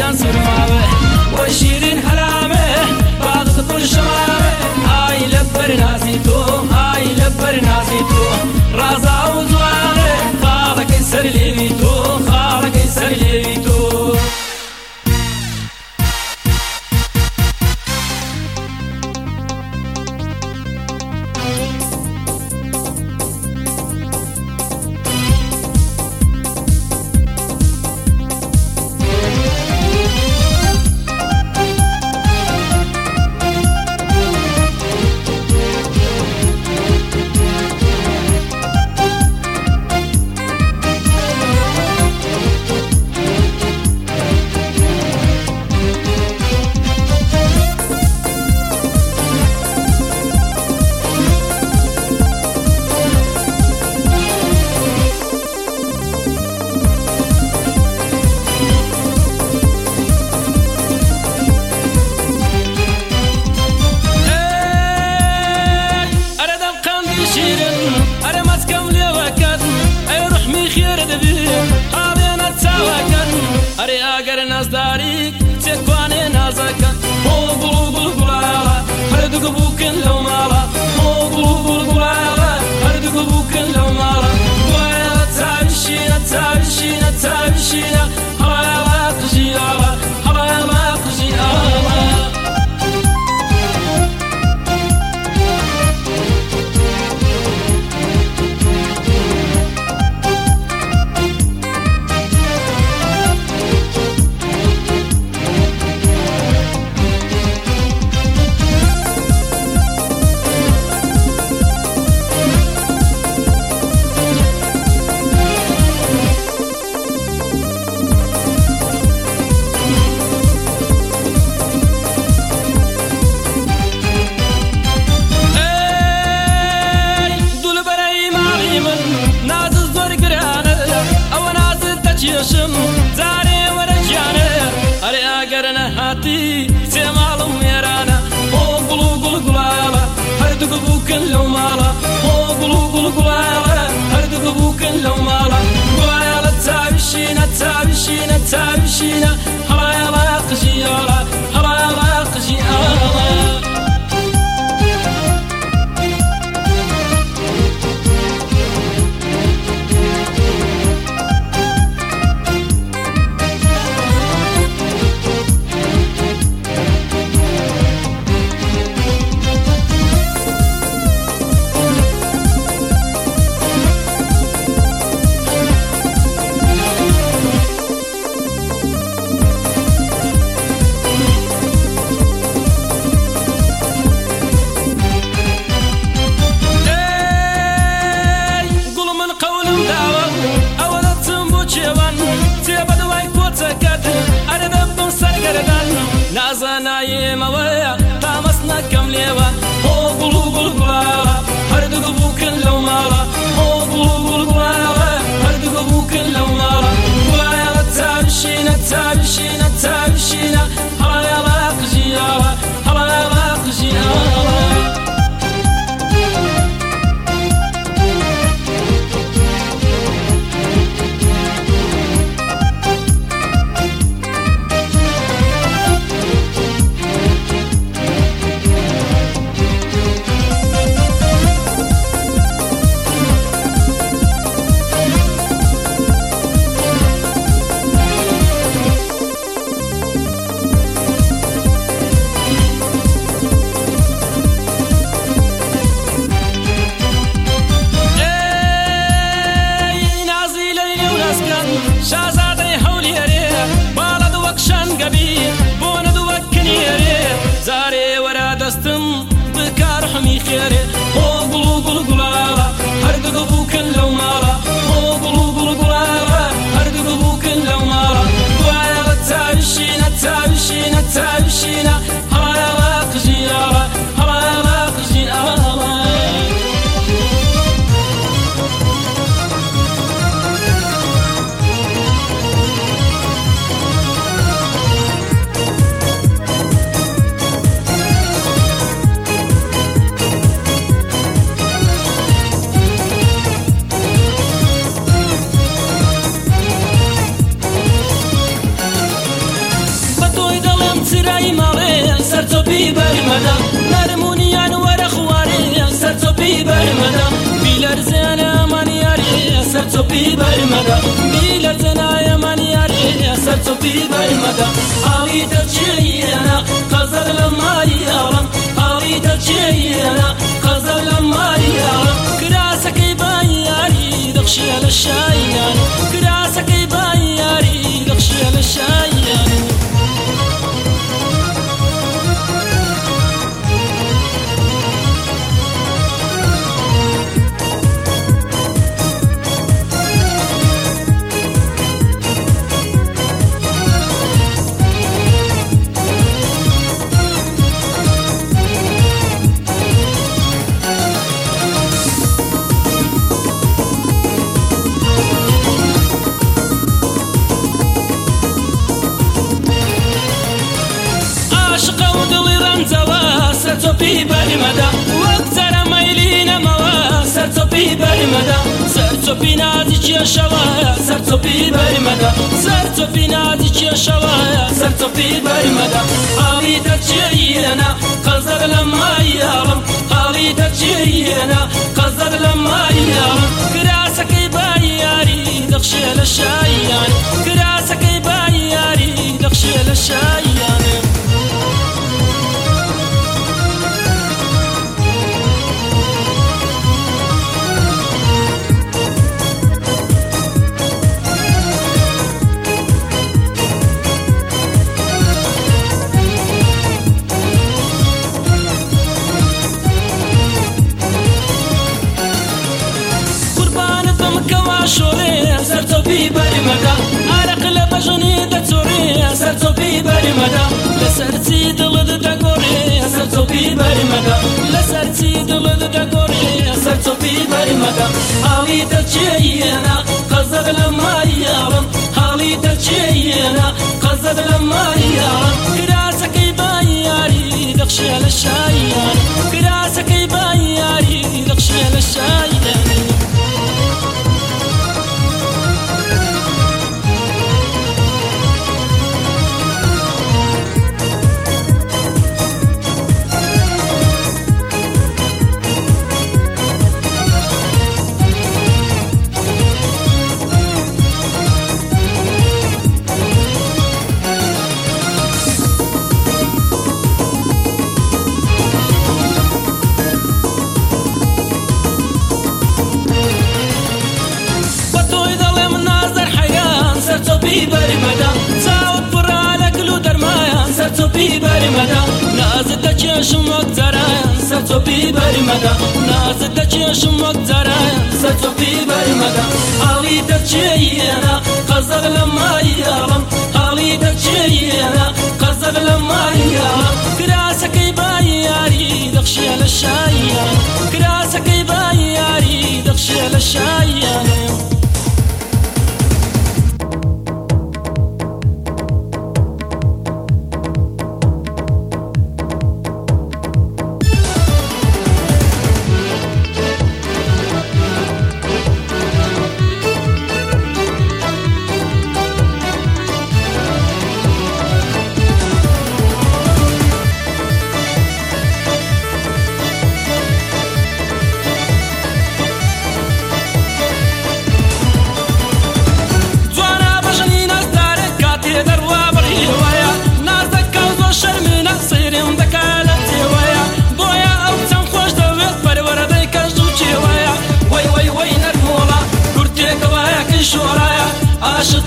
ينصر فاوه وشيرين حلامه بعد تطول شمامه هاي لبر ناسي تو هاي لبر ناسي تو رازا should know. sarışın سەرچۆپی بەرمەدا بیلەرزێنایە مانیارێ سەرچۆپی بەرمەدا ئاوی دەچێنە قەزەر لە ماریاڵم ئاوی دەچێنە قەزەر لە ماریاڵم کراسەکەی بایاری دەخشێ لە شایان کراسەکەی بایاری دەخشێ لە شایان سەرچۆپی بەرمەدا وەک جارە مەیلینەمەوە سەرچۆپی بەرمەدا سەرچۆپی نازی کێشەوەە سەرچۆپی بەرمەدا سەرچۆپی نازی کێشەوەە سەرچۆپی بەرمەدا ئاوی دەچێنە قەزەر لە مایاڵم ئاوی دەچێنە قەزەر لە مایاڵم کراسەکەی بایاری دەخشێ لە شایان کراسەکەی بایاری دەخشێ لە شایانم بەرمەدا حاڵی دەچێنە قەزەر لە مایاڵم حاڵی دەچێنە قەزەر لە مایاڵم کراسەکەی بایاری دەخشێ لە شایان کراسەکەی بایاری دەخشێ لە شایان چشم مگذرن سر تو بی برمدا نازد ده چشم مگذرن سر تو بی برمدا آلی ده چیینا قزق لما یالم آلی ده چیینا قزق لما یالم کراسکی با یاری دخشی لشایان کراسکی با یاری دخشی لشایان Sự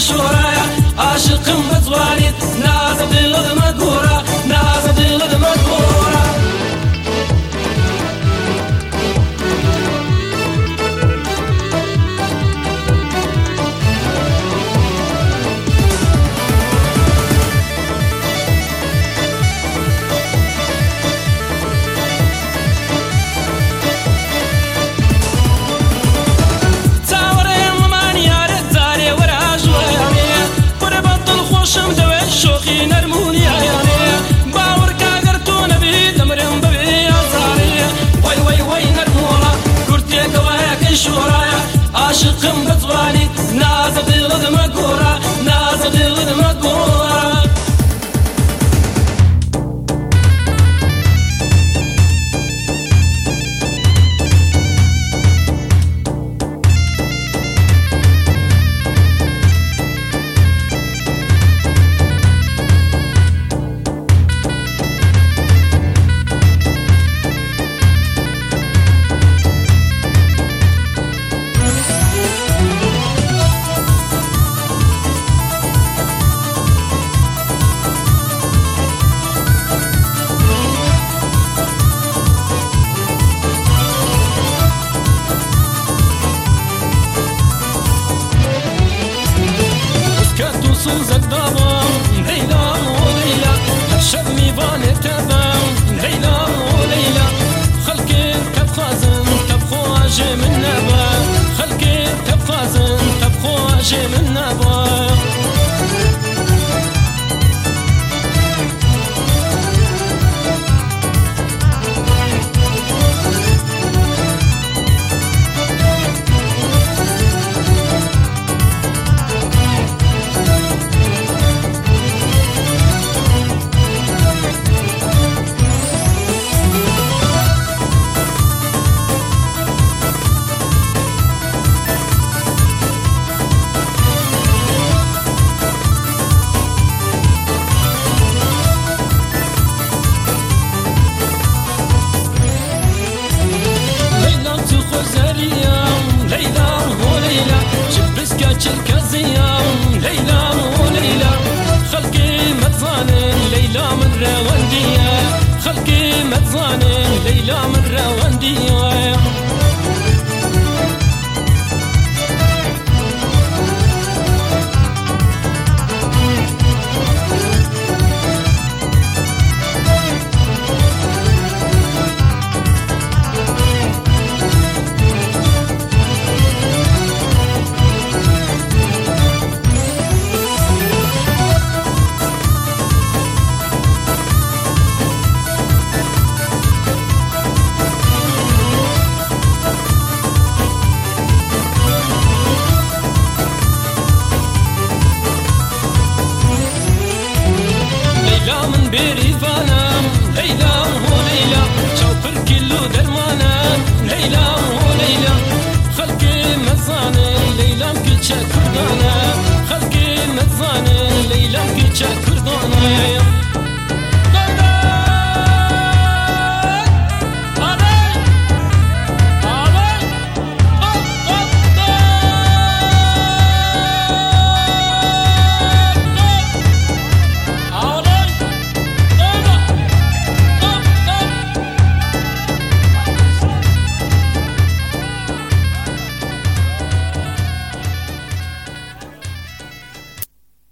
شورايا عاشق متواليد.